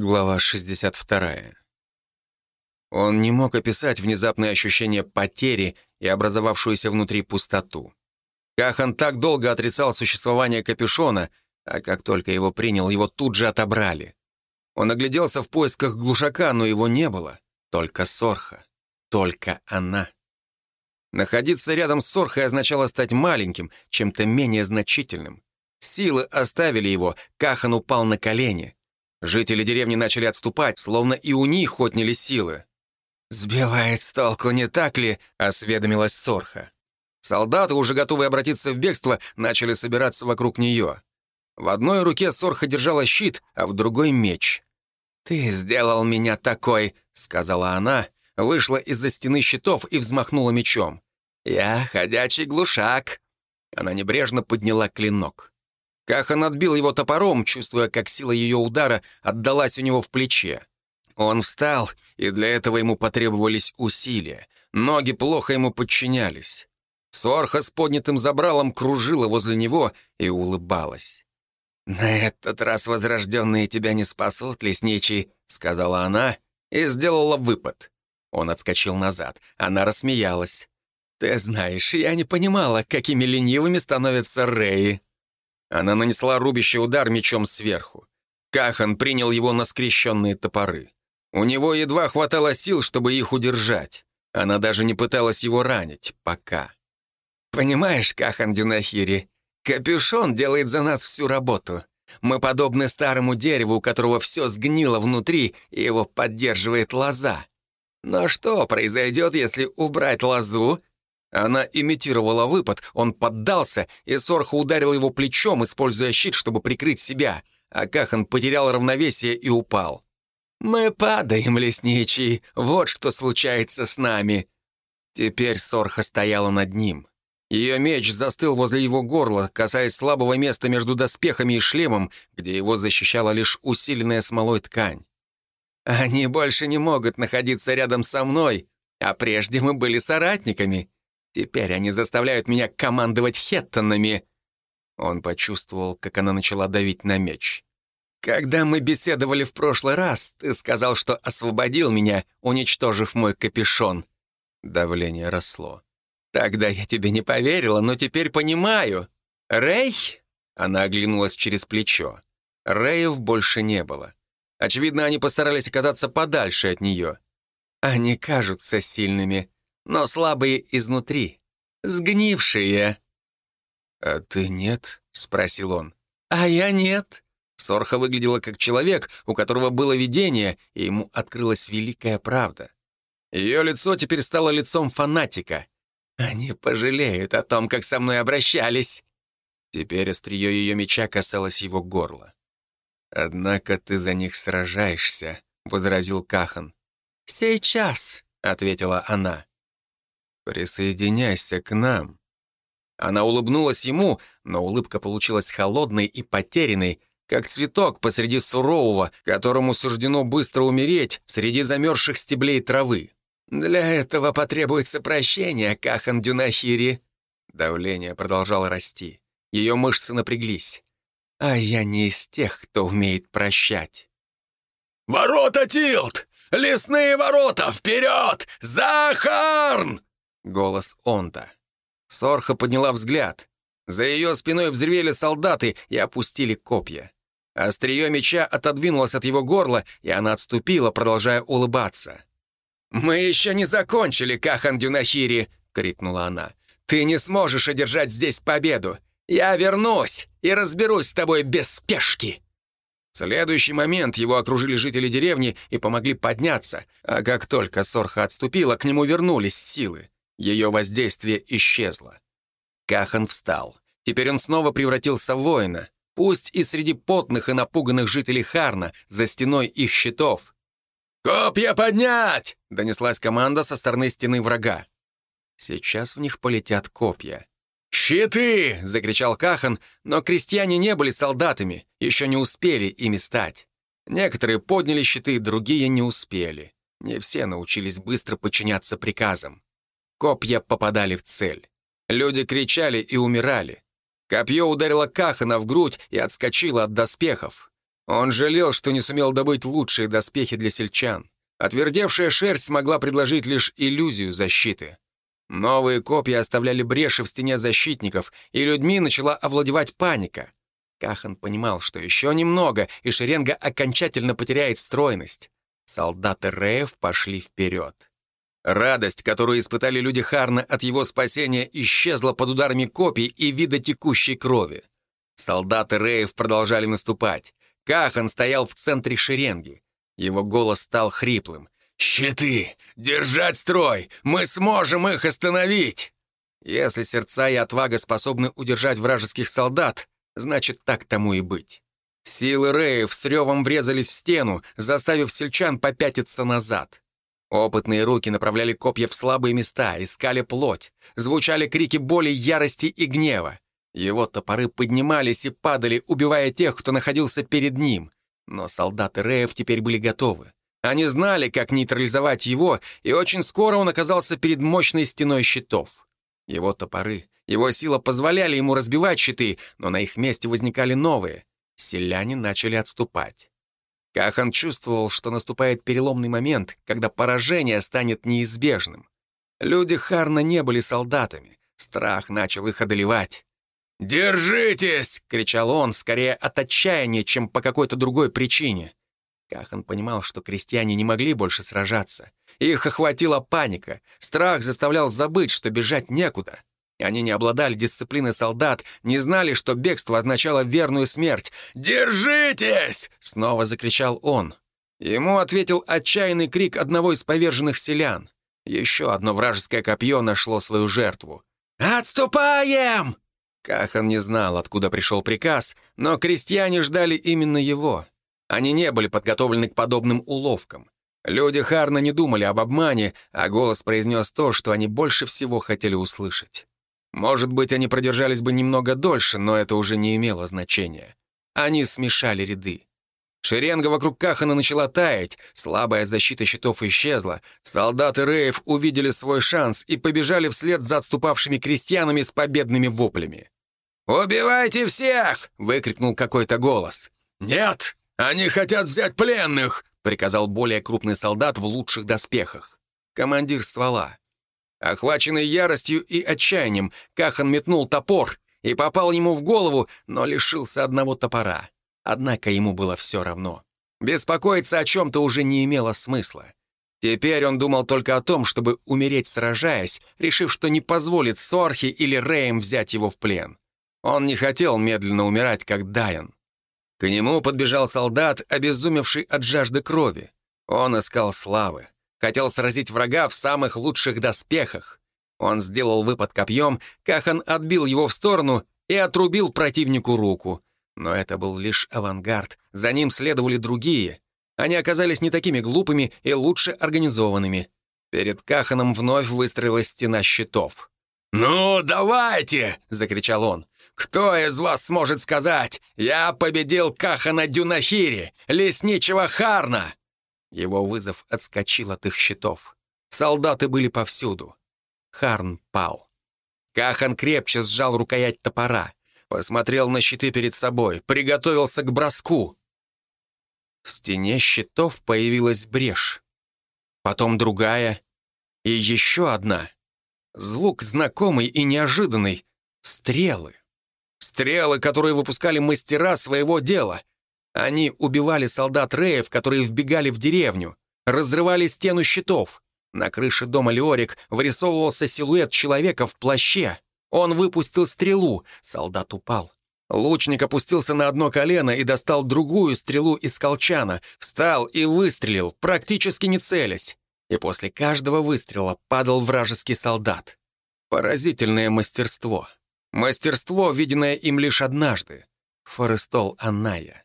Глава 62. Он не мог описать внезапное ощущение потери и образовавшуюся внутри пустоту. Кахан так долго отрицал существование капюшона, а как только его принял, его тут же отобрали. Он огляделся в поисках глушака, но его не было. Только Сорха. Только она. Находиться рядом с Сорхой означало стать маленьким, чем-то менее значительным. Силы оставили его, Кахан упал на колени — Жители деревни начали отступать, словно и у них отняли силы. «Сбивает с толку, не так ли?» — осведомилась Сорха. Солдаты, уже готовые обратиться в бегство, начали собираться вокруг нее. В одной руке Сорха держала щит, а в другой — меч. «Ты сделал меня такой», — сказала она, вышла из-за стены щитов и взмахнула мечом. «Я ходячий глушак». Она небрежно подняла клинок. Кахан отбил его топором, чувствуя, как сила ее удара отдалась у него в плече. Он встал, и для этого ему потребовались усилия. Ноги плохо ему подчинялись. Сорха с поднятым забралом кружила возле него и улыбалась. «На этот раз возрожденные тебя не спасут, лесничий», — сказала она и сделала выпад. Он отскочил назад. Она рассмеялась. «Ты знаешь, я не понимала, какими ленивыми становятся Реи». Она нанесла рубящий удар мечом сверху. Кахан принял его на скрещенные топоры. У него едва хватало сил, чтобы их удержать. Она даже не пыталась его ранить, пока. «Понимаешь, Кахан Дюнахири, капюшон делает за нас всю работу. Мы подобны старому дереву, у которого все сгнило внутри, и его поддерживает лоза. Но что произойдет, если убрать лозу она имитировала выпад, он поддался, и Сорха ударил его плечом, используя щит, чтобы прикрыть себя, а Кахан потерял равновесие и упал. «Мы падаем, лесничий, вот что случается с нами». Теперь Сорха стояла над ним. Ее меч застыл возле его горла, касаясь слабого места между доспехами и шлемом, где его защищала лишь усиленная смолой ткань. «Они больше не могут находиться рядом со мной, а прежде мы были соратниками», Теперь они заставляют меня командовать хеттонами». Он почувствовал, как она начала давить на меч. «Когда мы беседовали в прошлый раз, ты сказал, что освободил меня, уничтожив мой капюшон». Давление росло. «Тогда я тебе не поверила, но теперь понимаю. Рэй?» Она оглянулась через плечо. Рэев больше не было. Очевидно, они постарались оказаться подальше от нее. «Они кажутся сильными но слабые изнутри, сгнившие». «А ты нет?» — спросил он. «А я нет». Сорха выглядела как человек, у которого было видение, и ему открылась великая правда. Ее лицо теперь стало лицом фанатика. «Они пожалеют о том, как со мной обращались». Теперь острие ее меча касалось его горла. «Однако ты за них сражаешься», — возразил Кахан. «Сейчас», — ответила она. «Присоединяйся к нам». Она улыбнулась ему, но улыбка получилась холодной и потерянной, как цветок посреди сурового, которому суждено быстро умереть среди замерзших стеблей травы. «Для этого потребуется прощение, Кахан Дюнахири». Давление продолжало расти. Ее мышцы напряглись. «А я не из тех, кто умеет прощать». «Ворота, Тилт! Лесные ворота! Вперед! Захарн!» Голос Онта. Сорха подняла взгляд. За ее спиной взревели солдаты и опустили копья. Острие меча отодвинулось от его горла, и она отступила, продолжая улыбаться. «Мы еще не закончили, Кахан Дюнахири!» — крикнула она. «Ты не сможешь одержать здесь победу! Я вернусь и разберусь с тобой без спешки!» В следующий момент его окружили жители деревни и помогли подняться, а как только Сорха отступила, к нему вернулись силы. Ее воздействие исчезло. Кахан встал. Теперь он снова превратился в воина, пусть и среди потных и напуганных жителей Харна, за стеной их щитов. «Копья поднять!» — донеслась команда со стороны стены врага. Сейчас в них полетят копья. «Щиты!» — закричал Кахан, но крестьяне не были солдатами, еще не успели ими стать. Некоторые подняли щиты, другие не успели. Не все научились быстро подчиняться приказам. Копья попадали в цель. Люди кричали и умирали. Копье ударило Кахана в грудь и отскочило от доспехов. Он жалел, что не сумел добыть лучшие доспехи для сельчан. Отвердевшая шерсть смогла предложить лишь иллюзию защиты. Новые копья оставляли бреши в стене защитников, и людьми начала овладевать паника. Кахан понимал, что еще немного, и шеренга окончательно потеряет стройность. Солдаты Реев пошли вперед. Радость, которую испытали люди Харна от его спасения, исчезла под ударами копий и вида текущей крови. Солдаты Реев продолжали наступать. Кахан стоял в центре шеренги. Его голос стал хриплым. «Щиты! Держать строй! Мы сможем их остановить!» Если сердца и отвага способны удержать вражеских солдат, значит, так тому и быть. Силы Реев с ревом врезались в стену, заставив сельчан попятиться назад. Опытные руки направляли копья в слабые места, искали плоть. Звучали крики боли, ярости и гнева. Его топоры поднимались и падали, убивая тех, кто находился перед ним. Но солдаты Реев теперь были готовы. Они знали, как нейтрализовать его, и очень скоро он оказался перед мощной стеной щитов. Его топоры, его сила позволяли ему разбивать щиты, но на их месте возникали новые. Селяне начали отступать. Кахан чувствовал, что наступает переломный момент, когда поражение станет неизбежным. Люди Харна не были солдатами. Страх начал их одолевать. «Держитесь!» — кричал он, скорее от отчаяния, чем по какой-то другой причине. Кахан понимал, что крестьяне не могли больше сражаться. Их охватила паника. Страх заставлял забыть, что бежать некуда. Они не обладали дисциплиной солдат, не знали, что бегство означало верную смерть. «Держитесь!» — снова закричал он. Ему ответил отчаянный крик одного из поверженных селян. Еще одно вражеское копье нашло свою жертву. «Отступаем!» Кахан не знал, откуда пришел приказ, но крестьяне ждали именно его. Они не были подготовлены к подобным уловкам. Люди Харна не думали об обмане, а голос произнес то, что они больше всего хотели услышать. Может быть, они продержались бы немного дольше, но это уже не имело значения. Они смешали ряды. Шеренга вокруг Кахана начала таять, слабая защита щитов исчезла. Солдаты Реев увидели свой шанс и побежали вслед за отступавшими крестьянами с победными воплями. «Убивайте всех!» — выкрикнул какой-то голос. «Нет, они хотят взять пленных!» — приказал более крупный солдат в лучших доспехах. Командир ствола. Охваченный яростью и отчаянием, Кахан метнул топор и попал ему в голову, но лишился одного топора. Однако ему было все равно. Беспокоиться о чем-то уже не имело смысла. Теперь он думал только о том, чтобы умереть сражаясь, решив, что не позволит Сорхи или Рейм взять его в плен. Он не хотел медленно умирать, как Дайан. К нему подбежал солдат, обезумевший от жажды крови. Он искал славы. Хотел сразить врага в самых лучших доспехах. Он сделал выпад копьем, Кахан отбил его в сторону и отрубил противнику руку. Но это был лишь авангард, за ним следовали другие. Они оказались не такими глупыми и лучше организованными. Перед Каханом вновь выстроилась стена щитов. «Ну, давайте!» — закричал он. «Кто из вас сможет сказать, я победил Кахана Дюнахири, лесничего Харна?» Его вызов отскочил от их щитов. Солдаты были повсюду. Харн пал. Кахан крепче сжал рукоять топора, посмотрел на щиты перед собой, приготовился к броску. В стене щитов появилась брешь. Потом другая и еще одна. Звук знакомый и неожиданный. Стрелы. Стрелы, которые выпускали мастера своего дела — они убивали солдат Реев, которые вбегали в деревню, разрывали стену щитов. На крыше дома Леорик вырисовывался силуэт человека в плаще. Он выпустил стрелу, солдат упал. Лучник опустился на одно колено и достал другую стрелу из колчана, встал и выстрелил, практически не целясь. И после каждого выстрела падал вражеский солдат. Поразительное мастерство. Мастерство, виденное им лишь однажды. Форестол Анная.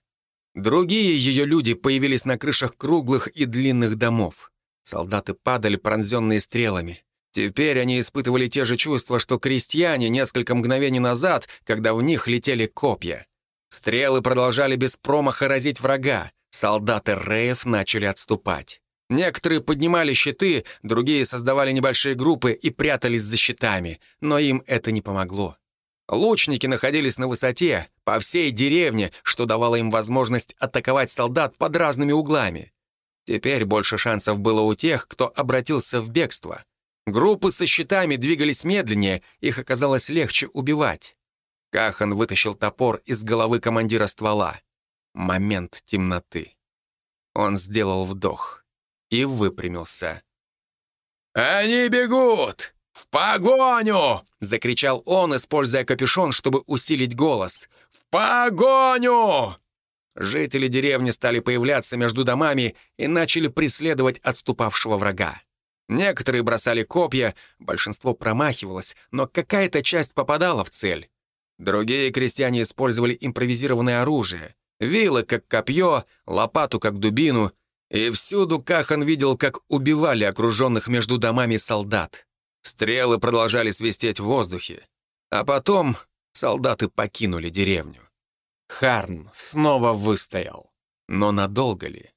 Другие ее люди появились на крышах круглых и длинных домов. Солдаты падали, пронзенные стрелами. Теперь они испытывали те же чувства, что крестьяне несколько мгновений назад, когда в них летели копья. Стрелы продолжали без промаха разить врага. Солдаты Реев начали отступать. Некоторые поднимали щиты, другие создавали небольшие группы и прятались за щитами, но им это не помогло. Лучники находились на высоте, по всей деревне, что давало им возможность атаковать солдат под разными углами. Теперь больше шансов было у тех, кто обратился в бегство. Группы со щитами двигались медленнее, их оказалось легче убивать. Кахан вытащил топор из головы командира ствола. Момент темноты. Он сделал вдох и выпрямился. «Они бегут! В погоню!» — закричал он, используя капюшон, чтобы усилить голос. «В погоню!» Жители деревни стали появляться между домами и начали преследовать отступавшего врага. Некоторые бросали копья, большинство промахивалось, но какая-то часть попадала в цель. Другие крестьяне использовали импровизированное оружие. Вилы как копье, лопату как дубину. И всюду Кахан видел, как убивали окруженных между домами солдат. Стрелы продолжали свистеть в воздухе. А потом солдаты покинули деревню. Харн снова выстоял. Но надолго ли?